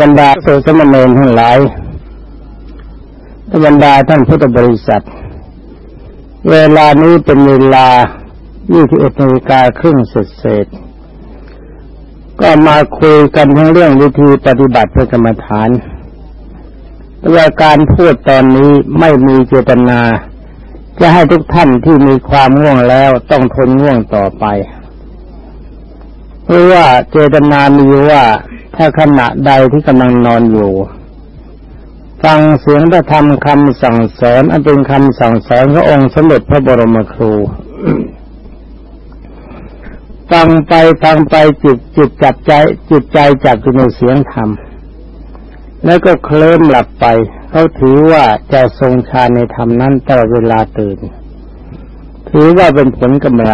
บรรดาโสสมณเณรทั้งหลายบรรดาท่านพุทธบริษัท เวลานี้เป็นเวลา 21นาฬิกาครึ่งเสร็จก็มาคุยกันทั้งเรื่องวิธีปฏิบัติเพื่อกรรมฐานแต่การพูดตอนนี้ไม่มีเจตนา จะให้ทุกท่านที่มีความง่วงแล้วต้องทนง่วงต่อไป เพราะว่าเจตนามีว่าถ้าขณะใดที่กำลังนอนอยู่ ฟังเสียงพระธรรมคำสั่งสอน อันเป็นคำสั่งสอนขององค์สมเด็จพระบรมครูฟังไปฟังไปจิตจิตจับใจจิตใจจับอยู่ในเสียงธรรม แล้วก็เคลิ้มหลับไป เขาถือว่าจะทรงฌานในธรรมนั้นตลอดเวลาตื่น ถือว่าเป็นผลกำไร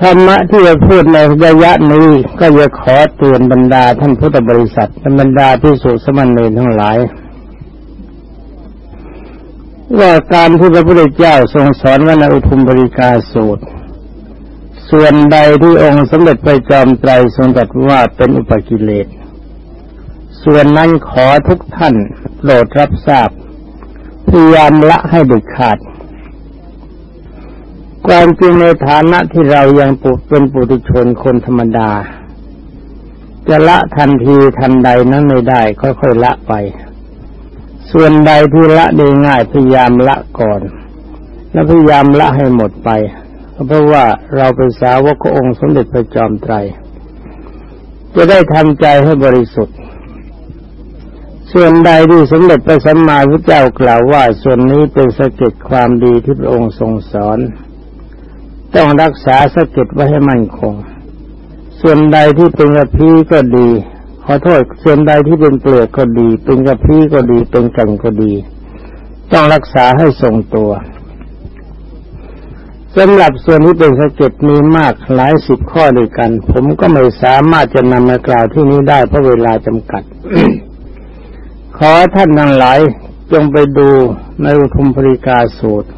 ธรรมะที่จะพูดในระยะนี้ก็จะขอเตือนบรรดาท่านพุทธบริษัทบรรดาพิสุสมณเณรทั้งหลาย ว่าการที่พระพุทธเจ้าทรงสอนว่าในอุทุมบริกาสูตร ส่วนใดที่องค์สมเด็จพระจอมไตรทรงตรัสว่าเป็นอุปกิเลส ส่วนนั้นขอทุกท่านโปรดรับทราบพยายามละให้เด็ดขาด ความจริงในฐานะที่เรายังปุเป็นปุถุชนคนธรรมดา จะละทันทีทันใดนั้นไม่ได้ ค่อยๆละไป ส่วนใดที่ละได้ง่ายพยายามละก่อน และพยายามละให้หมดไปเพราะว่าเราเป็นสาวกขององค์สมเด็จพระจอมไตร จะได้ทำใจให้บริสุทธิ์ ส่วนใดที่สมเด็จพระสัมมาพุทธเจ้ากล่าวว่า ส่วนนี้เป็นสะเก็ดความดีที่พระองค์ทรงสอน ต้องรักษาสเก็ดไว้ให้มั่นคง ส่วนใดที่เป็นกระพี้ก็ดี ขอโทษ ส่วนใดที่เป็นเปลือกก็ดี เป็นกระพี้ก็ดี เป็นกันก็ดี ต้องรักษาให้ทรงตัวสำหรับส่วนที่เป็นสะเก็ดมีมากหลายสิบข้อด้วยกัน ผมก็ไม่สามารถจะนำมากล่าวที่นี้ได้เพราะเวลาจำกัด ขอท่านทั้งหลายจงไปดูในอุทุมปริกาสูตร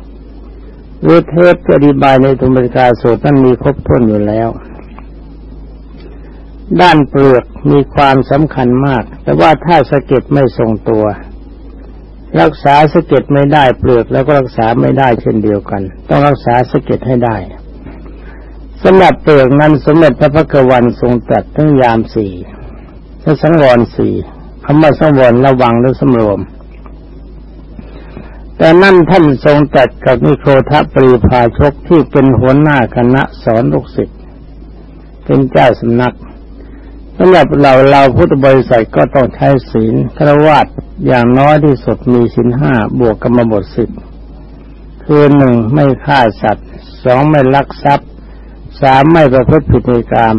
หรือเทปอธิบายในอุทุมปริกาสูตรนั้นมีครบถ้วนอยู่แล้ว ด้านเปลือกมีความสำคัญมาก แต่ว่าถ้าสะเก็ดไม่ทรงตัว รักษาสะเก็ดไม่ได้เปลือกแล้วก็รักษาไม่ได้เช่นเดียวกัน ต้องรักษาสะเก็ดให้ได้สำหรับเปลือกนั้นสมเด็จพระพักวันทรงตรัสทั้งยามสี่ทั้งสังวรสี่คำว่าสังวรระวังหรือสมรวม แต่นั่นท่านทรงตรัสกับนิโครทปรีพาชกที่เป็นหัวหน้าคณะสอนลูกศิษย์เป็นเจ้าสำนักสำหรับเราเราพุทธบริษัทก็ต้องใช้ศีลครวดอย่างน้อยที่สุดมีศีลห้าบวกกรรมบทสิบคือหนึ่งไม่ฆ่าสัตว์สองไม่ลักทรัพย์สามไม่ประพฤติผิดในกรรม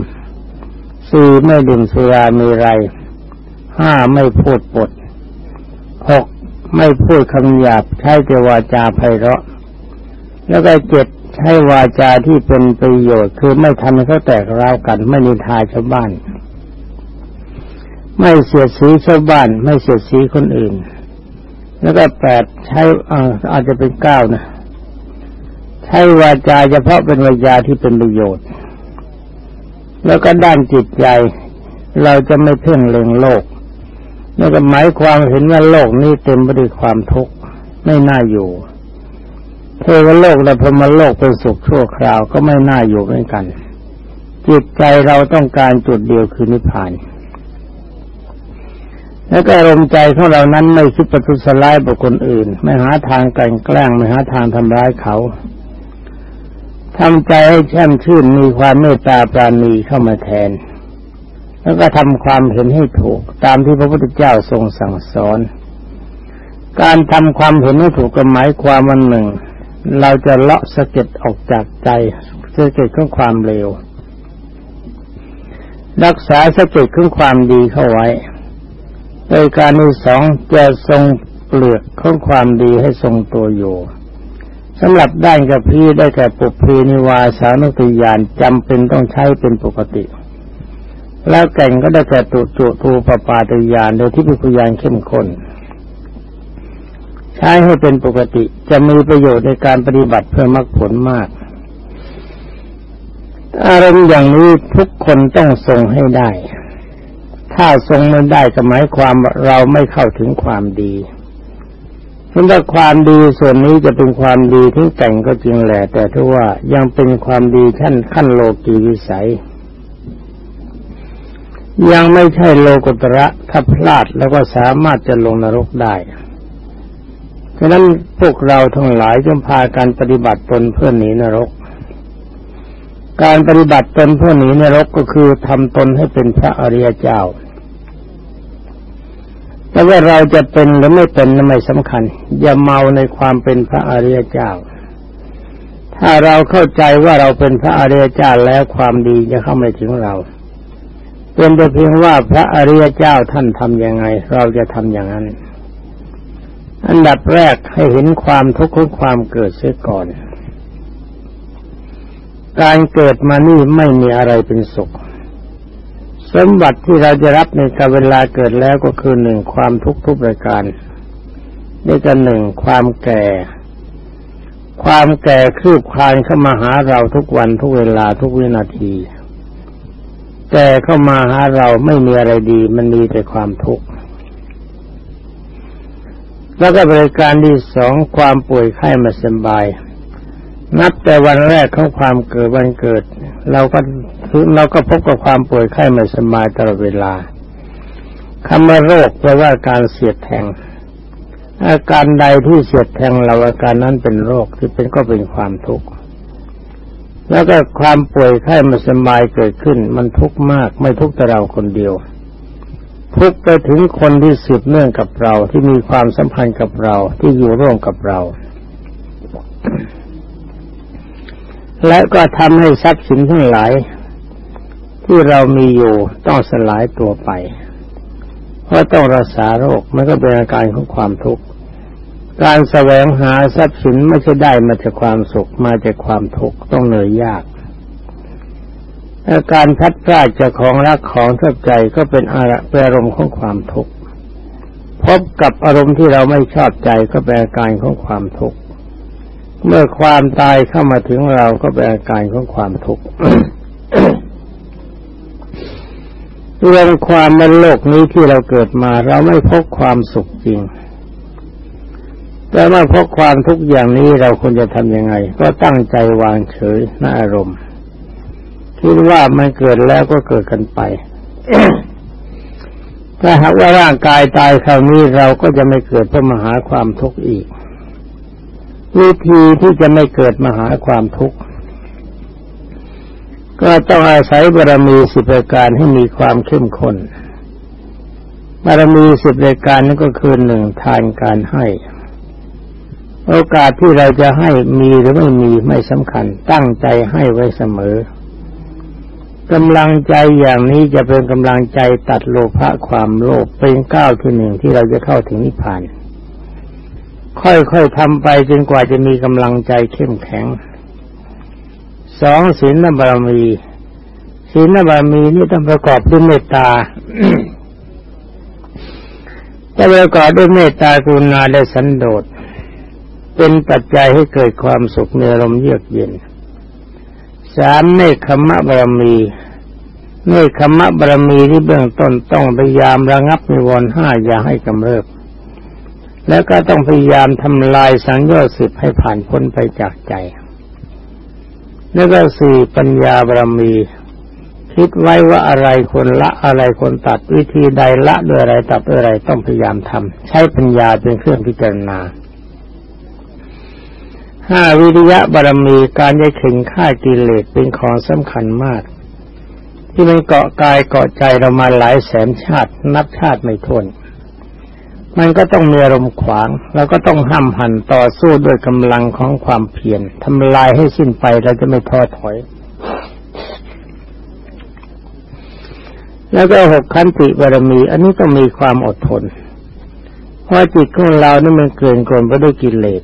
สี่ไม่ดื่มสุรามีไรห้าไม่พูดปดหก ไม่พูดคำหยาบใช้แต่วาจาไพเราะ แล้วก็เจ็ดใช้วาจาที่เป็นประโยชน์ คือไม่ทำให้เขาแตกร้าวกัน ไม่นินทาชาวบ้าน ไม่เสียสีชาวบ้าน ไม่เสียสีคนอื่น แล้วก็แปดใช้อาจจะเป็นเก้านะใช้วาจาเฉพาะเป็นวาจาที่เป็นประโยชน์ แล้วก็ด้านจิตใจ เราจะไม่เพ่งเล็งโลก นั่นก็หมายความเห็นว่าโลกนี้เต็มไปด้วยความทุกข์ไม่น่าอยู่เทวโลกและพรมโลกเป็นสุขชั่วคราวก็ไม่น่าอยู่เหมือนกัน จิตใจเราต้องการจุดเดียวคือนิพพาน แล้วก็อารมณ์ใจของเรานั้นไม่คิดประทุษร้ายบุคคลอื่น ไม่หาทางกลั่นแกล้งไม่หาทางทำร้ายเขาทำใจให้แช่มชื่นมีความเมตตาปราณีเข้ามาแทน แล้วก็ทำความเห็นให้ถูก ตามที่พระพุทธเจ้าทรงสั่งสอน การทำความเห็นให้ถูกก็หมายความวันหนึ่ง เราจะเลาะสะเก็ดออกจากใจสะเก็ดของความเลวรักษาสะเก็ดของความดีเข้าไว้ โดยการที่สองจะทรงเปลือกของความดีให้ทรงตัวอยู่สำหรับด้านกับพี่ได้แก่ปุพีนิวาสานุติยานจำเป็นต้องใช้เป็นปกติ แล้วแก่งก็ได้แก่ตุจุทูปปาติยานโดยที่พิพยานเข้มข้นใช้ให้เป็นปกติจะมีประโยชน์ในการปฏิบัติเพื่อมรรคผลมาก อารมณ์อย่างนี้ทุกคนต้องทรงให้ได้ ถ้าทรงไม่ได้ก็หมายความเราไม่เข้าถึงความดีเพราะความดีส่วนนี้จะเป็นความดีที่แต่งก็จริงแหละ แต่ถ้าว่ายังเป็นความดีขั้นขั้นโลกีวิสัย ยังไม่ใช่โลกุตระถ้าพลาดแล้วก็สามารถจะลงนรกได้ฉะนั้นพวกเราทั้งหลายจงพาการปฏิบัติตนเพื่อหนีนรก การปฏิบัติตนเพื่อหนีนรกก็คือทำตนให้เป็นพระอริยเจ้า แต่ว่าเราจะเป็นหรือไม่เป็นนั้นไม่สำคัญ อย่าเมาในความเป็นพระอริยเจ้า ถ้าเราเข้าใจว่าเราเป็นพระอริยเจ้าแล้วความดีจะเข้าไม่ถึงเรา เป็นแต่เพียงว่าพระอริยเจ้าท่านทำยังไง เราจะทำอย่างนั้น อันดับแรกให้เห็นความทุกข์ของความเกิดเสียก่อน การเกิดมานี่ไม่มีอะไรเป็นสุข สมบัติที่เราจะรับในกาเวลาเกิดแล้วก็คือหนึ่งความทุกข์ทุกประการนี่ก็หนึ่งความแก่ ความแก่คืบคลานเข้ามาหาเราทุกวันทุกเวลาทุกวินาที แก่เข้ามาหาเราไม่มีอะไรดี มันมีแต่ความทุกข์แล้วก็บริการที่สองความป่วยไข้มาสบาย นับแต่วันแรกของความเกิดวันเกิด เราก็เราก็พบกับความป่วยไข้มาสบายตลอดเวลาคำว่าโรคแปลว่าการเสียดแทง อาการใดที่เสียดแทงเราอาการนั้นเป็นโรคที่เป็นก็เป็นความทุกข์ แล้วก็ความป่วยไข้มาสบายเกิดขึ้น มันทุกข์มาก ไม่ทุกข์แต่เราคนเดียว ทุกไปถึงคนที่สืบเนื่องกับเราที่มีความสัมพันธ์กับเราที่อยู่ร่วมกับเรา และก็ทำให้ทรัพย์สินทั้งหลาย ที่เรามีอยู่ต้องสลายตัวไป เพราะต้องรักษาโรคมันก็เป็นอาการของความทุกข์ การแสวงหาทรัพย์สินไม่ใช่ได้มาจากความสุขมาจากความทุกข์ต้องเหนื่อยยากอาการพัดพลาดจากของรักของชอบใจก็เป็นอารมณ์ของความทุกข์พบกับอารมณ์ที่เราไม่ชอบใจก็เป็นอาการของความทุกข์เมื่อความตายเข้ามาถึงเราก็เป็นอาการของความทุกข์เรื่องความในโลกนี้ที่เราเกิดมา เราไม่พบความสุขจริง แต่เมื่อพบความทุกข์อย่างนี้เราควรจะทำยังไง ก็ตั้งใจวางเฉยในอารมณ์คิดว่ามันเกิดแล้วก็เกิดกันไปถ้าหากว่าร่างกายตายคราวนี้เราก็จะไม่เกิดเพื่อมาหาความทุกข์อีก วิธีที่จะไม่เกิดมาหาความทุกข์ก็ต้องอาศัยบารมีสิบประการให้มีความเข้มข้นบารมีสิบรายการนั้นก็คือหนึ่งทานการให้ โอกาสที่เราจะให้มีหรือไม่มีไม่สำคัญ ตั้งใจให้ไว้เสมอกำลังใจอย่างนี้จะเป็นกำลังใจตัดโลภะความโลภเป็นก้าวที่หนึ่งที่เราจะเข้าถึงนิพพาน ค่อยๆทำไปจนกว่าจะมีกำลังใจเข้มแข็งสองศีลบารมีศีลบารมีนี่ต้องประกอบด้วยเมตตาจะประกอบด้วยเมตตากรุณาและสันโดษ เป็นปัจจัยให้เกิดความสุขในลมเยือกเย็นสามเนคขมะบารมีเนคขมะบารมีที่เบื้องต้นต้องพยายามระงับนิวรณ์ห้าอย่าให้กำเริบ แล้วก็ต้องพยายามทำลายสังโยชน์สิบให้ผ่านพ้นไปจากใจ แล้วก็สี่ปัญญาบารมี คิดไว้ว่าอะไรคนละอะไรคนตัดวิธีใดละด้วยอะไรตัดด้วยอะไรต้องพยายามทำใช้ปัญญาเป็นเครื่องพิจารณา ห้าวิริยะบารมีการยัยเข่งฆ่ากิเลสเป็นของสำคัญมาก ที่มันเกาะกายเกาะใจเรามาหลายแสนชาติ นับชาติไม่ถ้วนมันก็ต้องมีอารมณ์ขวาง แล้วก็ต้องห้ามหันต่อสู้ด้วยกำลังของความเพียรทำลายให้สิ้นไปเราจะไม่ท้อถอย แล้วก็หกขันติบารมี อันนี้ต้องมีความอดทน เพราะจิตของเรานี่มันเกินกลนไปด้วยกิเลส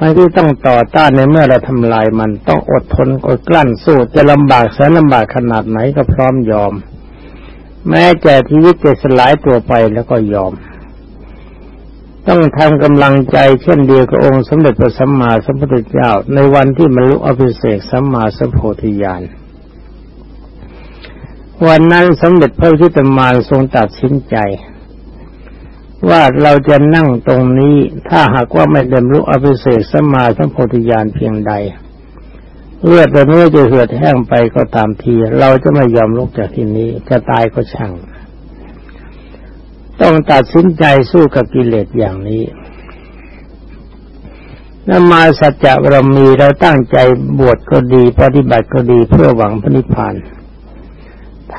มันที่ต้องต่อต้านในเมื่อเราทำลายมันต้องอดทนอดกลั้นสู้จะลำบากแสนลำบากขนาดไหนก็พร้อมยอม แม้แต่ชีวิตจะสลายตัวไปแล้วก็ยอม ต้องทำกำลังใจเช่นเดียวกับองค์สมเด็จพระสัมมาสัมพุทธเจ้า ในวันที่มรรลุอภิเศกสัมมาสัมโพธิญาณวันนั้นสมเด็จพระพุทธมารทรงตัดสินใจ ว่าเราจะนั่งตรงนี้ ถ้าหากว่าไม่เดิมรู้อภิเศษสมาสัมโพธิญาณเพียงใดเลือดตัวนี้จะเหือดแห้งไปก็ตามที เราจะไม่ยอมลุกจากที่นี้ จะตายก็ช่าง ต้องตัดสินใจสู้กับกิเลสอย่างนี้นมาสัจจะเรามีเราตั้งใจบวชก็ดี ปฏิบัติก็ดีเพื่อหวังพระนิพพาน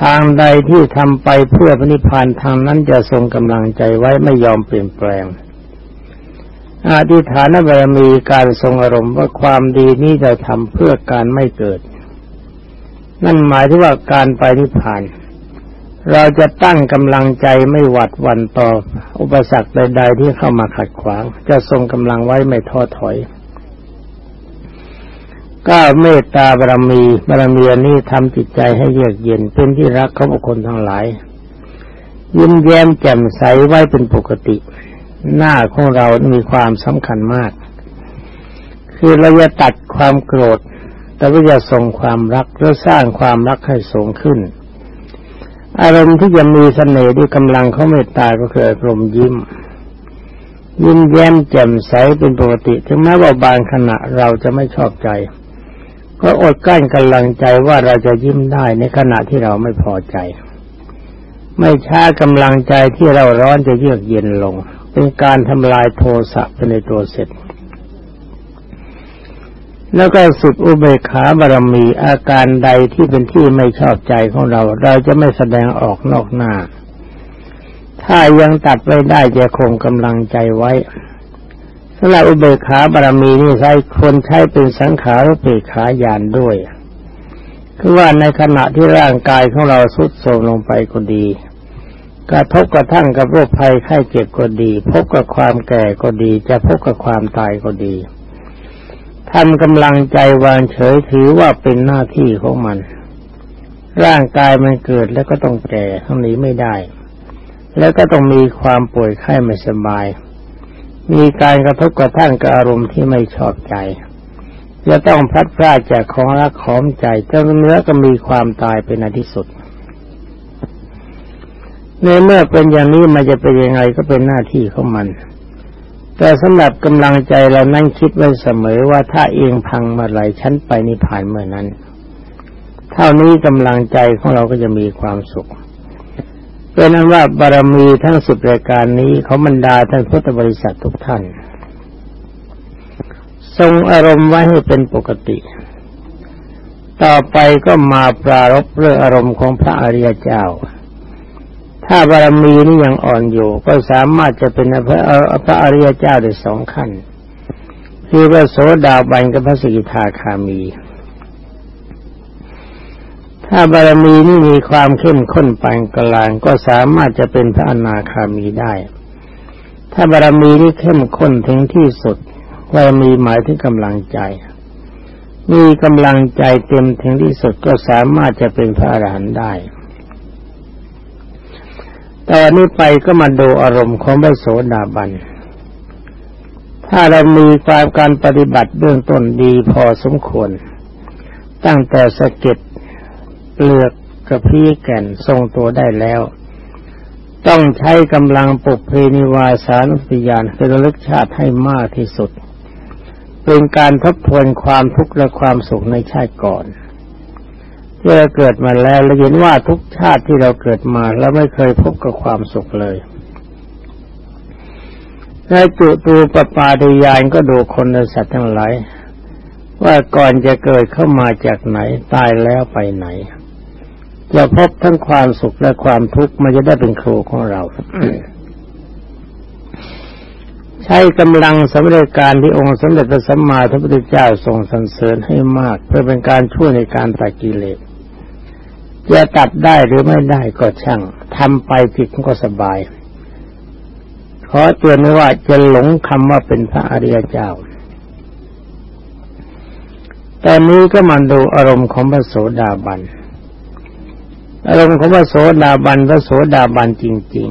ทางใดที่ทำไปเพื่อพระนิพพานทางนั้นจะทรงกำลังใจไว้ไม่ยอมเปลี่ยนแปลงอธิฐานบารมีการทรงอารมณ์ว่าความดีนี้จะทำเพื่อการไม่เกิด นั่นหมายถึงว่าการไปนิพพาน เราจะตั้งกำลังใจไม่หวัดวันต่ออุปสรรคใด ๆ ที่เข้ามาขัดขวาง จะทรงกำลังไว้ไม่ท้อถอย ก้าเมตตาบารมีบารมีนี้ทำจิตใจให้เยือกเย็นเป็นที่รักของบุคคลทั้งหลาย ยิ้มแย้มแจ่มใสไว้เป็นปกติ หน้าของเรามีความสำคัญมาก คือเราจะตัดความโกรธ แต่ว่าจะส่งความรักและสร้างความรักให้สูงขึ้น อารมณ์ที่จะมีเสน่ห์ด้วยกำลังเขาเมตตาก็คืออารมณ์ยิ้มยิ้มแย้มแจ่มใสเป็นปกติ ถึงแม้ว่าบางขณะเราจะไม่ชอบใจ ก็อดกั้นกำลังใจว่าเราจะยิ้มได้ในขณะที่เราไม่พอใจ ไม่ช้ากำลังใจที่เราร้อนจะเยือกเย็นลง เป็นการทำลายโทสะไปในตัวเสร็จ แล้วก็สุดอุเบกขาบารมีอาการใดที่เป็นที่ไม่ชอบใจของเรา เราจะไม่แสดงออกนอกหน้า ถ้ายังตัดไว้ได้จะคงกำลังใจไว้ สำหรับอุเบกขาบารมีนี่ใช้คนใช้เป็นสังขารอุเบกขาญาณด้วยคือว่าในขณะที่ร่างกายของเราสุดโทรมลงไปก็ดี กระทบกระทั่งกับโรคภัยไข้เจ็บก็ดี พบกับความแก่ก็ดี จะพบกับความตายก็ดีทำกำลังใจวางเฉยถือว่าเป็นหน้าที่ของมัน ร่างกายมันเกิดแล้วก็ต้องแก่ทั้งนี้ไม่ได้ แล้วก็ต้องมีความป่วยไข้ไม่สบาย มีการกระทบกระทั่งกับอารมณ์ที่ไม่ชอบใจ จะต้องพลัดพรากจากของรักของใจเจ้าเนื้อก็มีความตายเป็นอันที่สุด ในเมื่อเป็นอย่างนี้มันจะเป็นยังไงก็เป็นหน้าที่ของมัน แต่สำหรับกำลังใจเรานั่งคิดไว้เสมอว่าถ้าเองพังเมื่อไรฉันไปนิพพานเมื่อนั้น เท่านี้กำลังใจของเราก็จะมีความสุข เป็นนั้นว่าบารมีทั้งสิบรายการนี้เขาบรรดาท่านพุทธบริษัททุกท่าน ทรงอารมณ์ไว้ให้เป็นปกติ ต่อไปก็มาปรารบเรื่องอารมณ์ของพระอริยเจ้า ถ้าบารมีนี่ยังอ่อนอยู่ ก็สามารถจะเป็นพระพระอริยเจ้าได้สองขั้น คือพระโสดาบันกับพระสกิทาคามี ถ้าบารมีนี่มีความเข้มข้นปานกลางก็สามารถจะเป็นพระอนาคามีได้ ถ้าบารมีนี่เข้มข้นถึงที่สุดบารมีหมายถึงกำลังใจ มีกำลังใจเต็มถึงที่สุดก็สามารถจะเป็นพระอรหันต์ได้แต่นี้ไปก็มาดูอารมณ์ของพระโสดาบัน ถ้าเรามีความการปฏิบัติเบื้องต้นดีพอสมควร ตั้งแต่สะเก็ด เปลือกกระพี้แก่นทรงตัวได้แล้ว ต้องใช้กำลังปุกเพนิวาสานุสยานเป็นระลึกชาติให้มากที่สุด เป็นการทบทวนความทุกข์และความสุขในชาติก่อนที่เราเกิดมาแล้วเราเห็นว่าทุกชาติที่เราเกิดมาเราไม่เคยพบกับความสุขเลยในจุตูปปาดิยานก็ดูคนและสัตว์ทั้งหลายว่าก่อนจะเกิดเข้ามาจากไหนตายแล้วไปไหน จะพบทั้งความสุขและความทุกข์มันจะได้เป็นครูของเรา ใช้กำลังสำเร็จการที่องค์สมเด็จพระสัมมาสัมพุทธเจ้าทรงสรรเสริญให้มาก เพื่อเป็นการช่วยในการตัดกิเลสจะตัดได้หรือไม่ได้ก็ช่างทำไปผิดก็สบายขอเตือนไว้ว่าจะหลงคำว่าเป็นพระอริยเจ้าแต่นี้ก็มาดูอารมณ์ของพระโสดาบัน อารมณ์ของพระโสดาบันพระโสดาบันจริง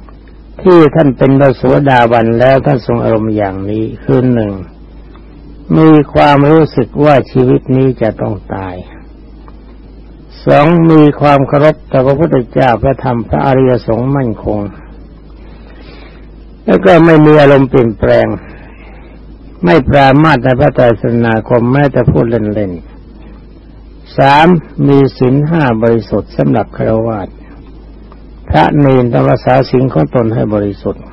ๆ ที่ท่านเป็นพระโสดาบันแล้วท่านทรงอารมณ์อย่างนี้คือหนึ่งมีความรู้สึกว่าชีวิตนี้จะต้องตายสองมีความเคารพต่อพระพุทธเจ้าพระธรรมพระอริยสงฆ์มั่นคง แล้วก็ไม่มีอารมณ์เปลี่ยนแปลง ไม่ปรามาสในพระไตรสนาคมแม้แต่พูดเล่นๆ สามมีศีลห้าบริสุทธิ์สำหรับครวาสพระเนรต้องรักษาศีลของตนให้บริสุทธิ์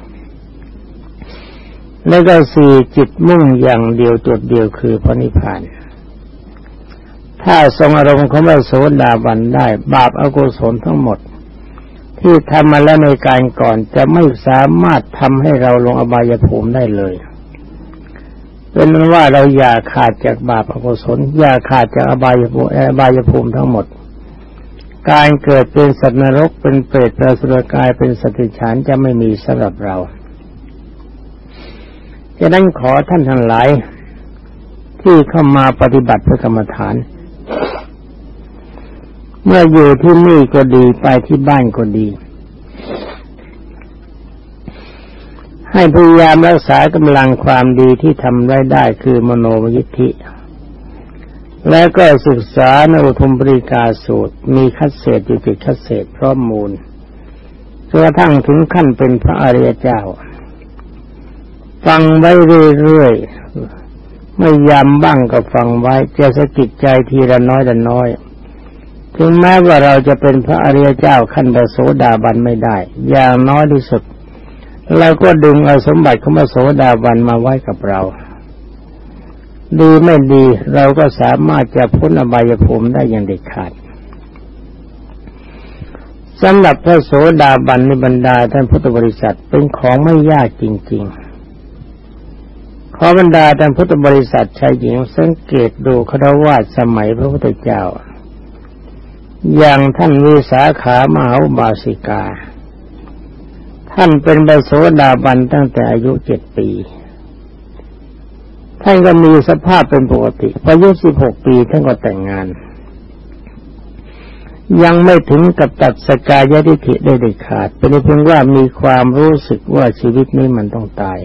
แล้วก็สี่จิตมุ่งอย่างเดียวจุดเดียวคือพระนิพพาน ถ้าทรงอารมณ์ของพระโสดาบันได้ บาปอากุศลทั้งหมด ที่ทำมาแล้วในการก่อนจะไม่สามารถทำให้เราลงอบายภูมิได้เลย เป็นนั้นว่าเราอย่าขาดจากบาปอกุศลอย่าขาดจากอบายภูมิอบายภูมิทั้งหมด การเกิดเป็นสัตว์นรกเป็นเปรตเป็นสุรกายเป็นสติฉานจะไม่มีสำหรับเราดังนั้นขอท่านทั้งหลาย ที่เข้ามาปฏิบัติเพื่อกรรมฐาน เมื่ออยู่ที่นี่ก็ดีไปที่บ้านก็ดี ให้พยายามรักษากำลังความดีที่ทำได้ได้คือมโนมยิทธิ และก็ศึกษาในอุทุมปริกาสูตร มีคัดเศษอยู่ติดคัดเศษพร้อมมูลจนกระทั่งถึงขั้นเป็นพระอริยเจ้า ฟังไว้เรื่อยๆไม่ยำบ้างก็ฟังไว้จะสะกิดใจทีละน้อยละน้อยถึงแม้ว่าเราจะเป็นพระอริยเจ้าขั้นพระโสดาบันไม่ได้ อย่างน้อยที่สุด เราก็ดึงเอาสมบัติของพระโสดาบันมาไว้กับเรา ดีไม่ดีเราก็สามารถจะพ้นอบายภูมิได้อย่างเด็ดขาดสำหรับพระโสดาบันในบรรดาท่านพุทธบริษัทเป็นของไม่ยากจริง ๆ ขอบรรดาท่านพุทธบริษัทชายหญิงสังเกตดูครวาสมัยพระพุทธเจ้า อย่างท่านวิสาขามหาบาสิกา ท่านเป็นบโสดาบันตั้งแต่อายุเจ็ดปี ท่านก็มีสภาพเป็นปกติพออายุสิบหกปีท่านก็แต่งงาน ยังไม่ถึงกับตัดสกายยติได้เด็ดขาด เป็นเพียงว่ามีความรู้สึกว่าชีวิตนี้มันต้องตาย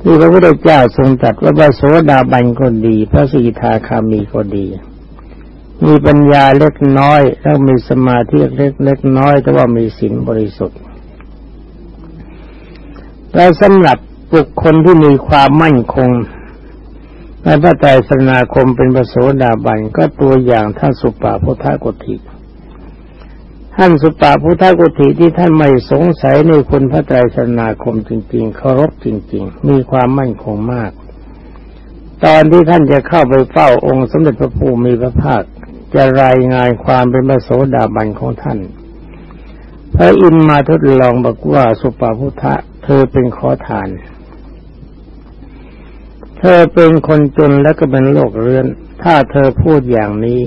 ที่พระพุทธเจ้าทรงตรัสว่าพระโสดาบันก็ดี พระสิกขาคามีก็ดี มีปัญญาเล็กน้อย แล้วมีสมาธิเล็กเล็กน้อย แต่ว่ามีศีลบริสุทธิ์ แต่สำหรับบุคคลที่มีความมั่นคงในพระไตรสนาคมเป็นประโสดาบันก็ตัวอย่างท่านสุปาพุทธกุฏิท่านสุปาพุทธกุฏิที่ท่านไม่สงสัยในคุณพระไตรสนาคมจริง ๆ เคารพจริง ๆ มีความมั่นคงมาก ตอนที่ท่านจะเข้าไปเฝ้าองค์สมเด็จพระภูมิพระภาคจะรายงานความเป็นพระโสดาบันของท่านพระอินมาทดลองบอกว่าสุปาพุทธ เธอเป็นขอทาน เธอเป็นคนจนและก็เป็นโรคเรื้อน ถ้าเธอพูดอย่างนี้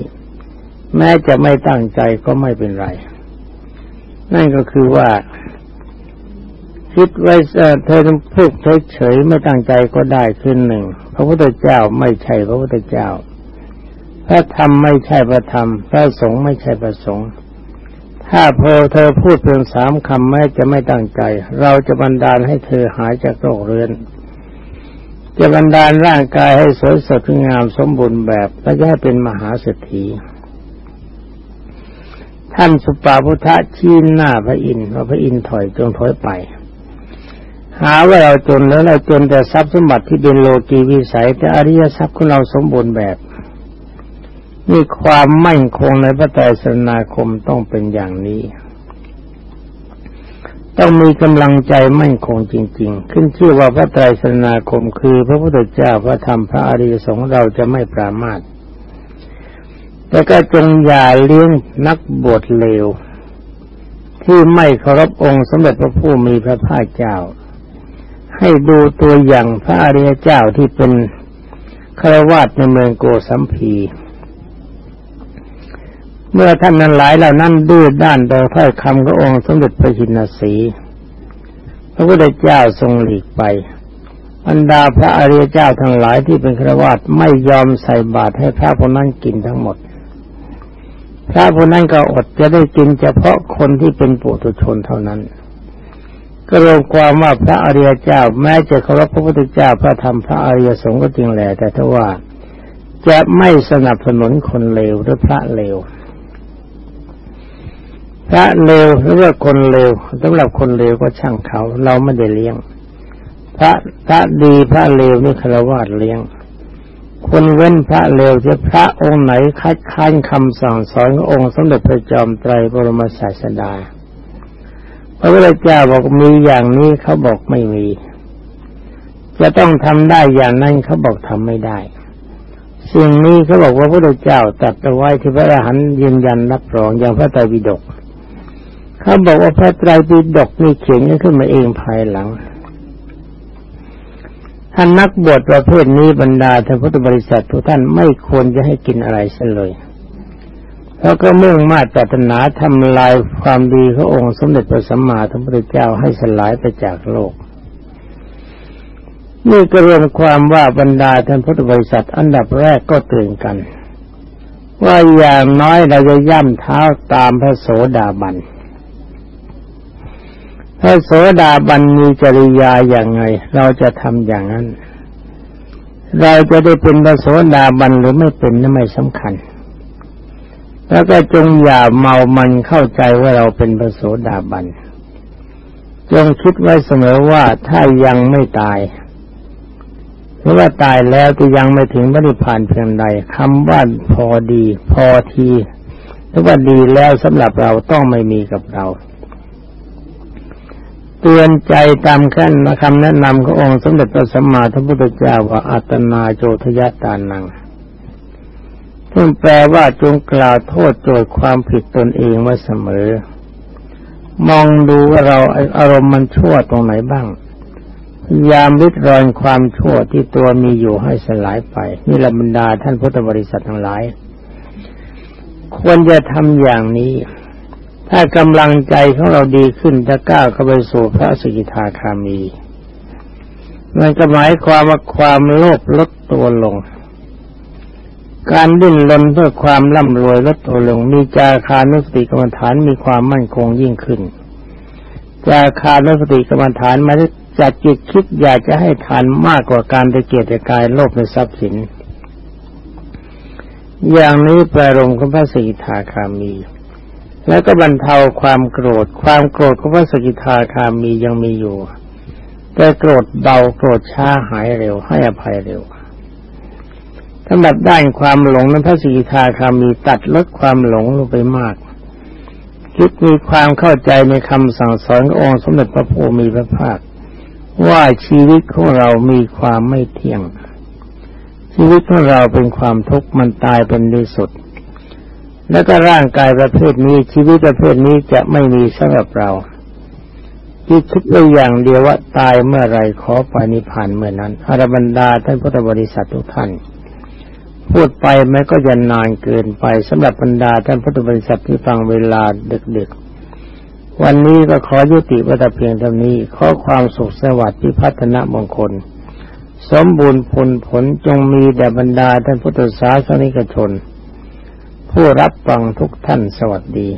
แม้จะไม่ตั้งใจก็ไม่เป็นไร นั่นก็คือว่า คิดไว้เธอพูดเฉยๆไม่ตั้งใจก็ได้ขึ้นหนึ่งพระพุทธเจ้าไม่ใช่พระพุทธเจ้าพระธรรมไม่ใช่พระธรรม พระสงฆ์ไม่ใช่พระสงฆ์ ถ้าพอเธอพูดเพียงสามคำแม้จะไม่ตั้งใจ เราจะบันดาลให้เธอหายจากโรคเรื้อนจะบันดาลร่างกายให้สวยสดงามสมบูรณ์แบบและจะให้เป็นมหาเศรษฐีท่านสุปาพุทธะชี้หน้าพระอินทร์ว่าพระอินทร์ถอยจงถอยไป หาว่าเราจนแล้วเราจนแต่ทรัพย์สมบัติที่เป็นโลกีวิสัยแต่อริยทรัพย์ของเราสมบูรณ์แบบ นี่ความมั่นคงในพระไตรสนาคมต้องเป็นอย่างนี้ ต้องมีกำลังใจมั่นคงจริง ๆ ขึ้นชื่อว่าพระไตรสนาคมคือ พระพุทธเจ้าพระธรรมพระอริยสงฆ์เราจะไม่ปรามาทแต่ก็จงอย่าเลี้ยงนักบวชเลว ที่ไม่เคารพองค์สมเด็จพระผู้มีพระภาคเจ้า ให้ดูตัวอย่างพระอริยเจ้าที่เป็นคาวาสในเมืองโกสัมพี เมื่อท่านนั้นหลายเหล่านั้นดื้อด้านต่อถ้อยคำขององค์สมเด็จพระชินสีพระพุทธเจ้าทรงหลีกไปบรรดาพระอริยเจ้าทั้งหลายที่เป็นฆราวาสไม่ยอมใส่บาตรให้พระพนั้นกินทั้งหมด พระพนั้นก็อดจะได้กินเฉพาะคนที่เป็นปุถุชนเท่านั้น ก็รวมความว่าพระอริยเจ้าแม้จะเคารพพระพุทธเจ้าพระธรรมพระอริยสงฆ์ก็จริงแหละแต่ถ้าว่าจะไม่สนับสนุนคนเลวหรือพระเลว พระเลวหรือว่าคนเลวสำหรับคนเลวก็ช่างเขา เราไม่ได้เลี้ยง พระพระดีพระเลวนี่คารวะเลี้ยง คนเว้นพระเลวจะพระองค์ไหนคัดค้านคำสั่งสอนขององค์สมเด็จพระจอมไตรบรมศาสดาพระพุทธเจ้าบอกมีอย่างนี้เขาบอกไม่มี จะต้องทำได้อย่างนั้นเขาบอกทำไม่ได้ สิ่งนี้เขาบอกว่าพระเจ้าตัดเอาไว้ที่พระอรหันต์ยืนยันรับรองอย่างพระไตรปิฎก เขาบอกว่าพระไตรปิฎกนี่เขียนขึ้นมาเองภายหลังท่านนักบวชประเภทนี้บรรดาท่านพุทธบริษัททุกท่านไม่ควรจะให้กินอะไรเสียเลยเพราก็มุ่งมาตรถนาทำลายความดีขององค์สมเด็จพระสัมมาสัมพุทธเจ้าให้สลายไปจากโลก นี่ก็รวมความว่าบรรดาท่านพุทธบริษัทอันดับแรกก็ตื่นกัน ว่าอย่างน้อยเราจะย่ำเท้าตามพระโสดาบัน พระโสดาบันมีจริยาอย่างไง เราจะทำอย่างนั้น เราจะได้เป็นพระโสดาบันหรือไม่เป็นนั่นไม่สำคัญ แล้วก็จงอย่าเมามันเข้าใจว่าเราเป็นพระโสดาบันจงคิดไว้เสมอว่าถ้ายังไม่ตายหรือว่าตายแล้วจะยังไม่ถึงพระนิพานเพียงใดคำว่าพอดี พอทีหรือว่าดีแล้วสำหรับเราต้องไม่มีกับเรา เตือนใจตามขั้นคำแนะนำขององค์สมเด็จพระสัมมาสัมพุทธเจ้าว่าอัตนาโจทยตานังซึ่งแปลว่าจงกล่าวโทษโจทย์ความผิดตนเองไว้เสมอ มองดูว่าเราอารมณ์มันชั่วตรงไหนบ้างยามริดรอนความชั่วที่ตัวมีอยู่ให้สลายไป นี่ละบรรดาท่านพุทธบริษัททั้งหลาย ควรจะทำอย่างนี้ ถ้ากำลังใจของเราดีขึ้นจะก้าวเข้าไปสู่พระสกิทาคามีมันก็หมายความว่าความโลภลดตัวลง การดิ้นรนเพื่อความร่ำรวยลดตัวลง มีจาคานุสติกรรมฐานมีความมั่นคงยิ่งขึ้น จาคานุสติกรรมฐานมาจากจิตคิดอยากจะให้ทานมากกว่าการไปเกียรติกายโลภในทรัพย์สิน อย่างนี้แปลรงของพระสิกขาคามี แล้วก็บรรเทาความโกรธ ความโกรธของพระสกิทาคามียังมีอยู่ แต่โกรธเบาโกรธช้าหายเร็ว ให้อภัยเร็วสำหรับด้านความหลงนั้นพระสกิทาคามีตัดลดความหลงลงไปมาก คิดมีความเข้าใจในคำสั่งสอนขององค์สมเด็จพระพุทธมีพระภาค ว่าชีวิตของเรามีความไม่เที่ยง ชีวิตของเราเป็นความทุกข์มันตายเป็นที่สุด แล้วก็ร่างกายประเภทนี้ชีวิตประเภทนี้จะไม่มีสำหรับเราที่คิดไว้อย่างเดียวว่าตายเมื่อไรขอไปนิพานเมื่อนั้นอรบรรดาท่านพุทธบริษัททุกท่าน พูดไปแม้ก็จะนานเกินไปสำหรับบรรดาท่านพุทธบริษัทที่ฟังเวลาดึกๆ วันนี้ก็ขอยุติวัตเพียงเท่านี้ ขอความสุขสวัสดิ์ที่พัฒนามงคล สมบูรณ์ผลผลจงมีแด่บรรดาท่านพุทธศาสนิกชน ผู้รับฟังทุกท่านสวัสดี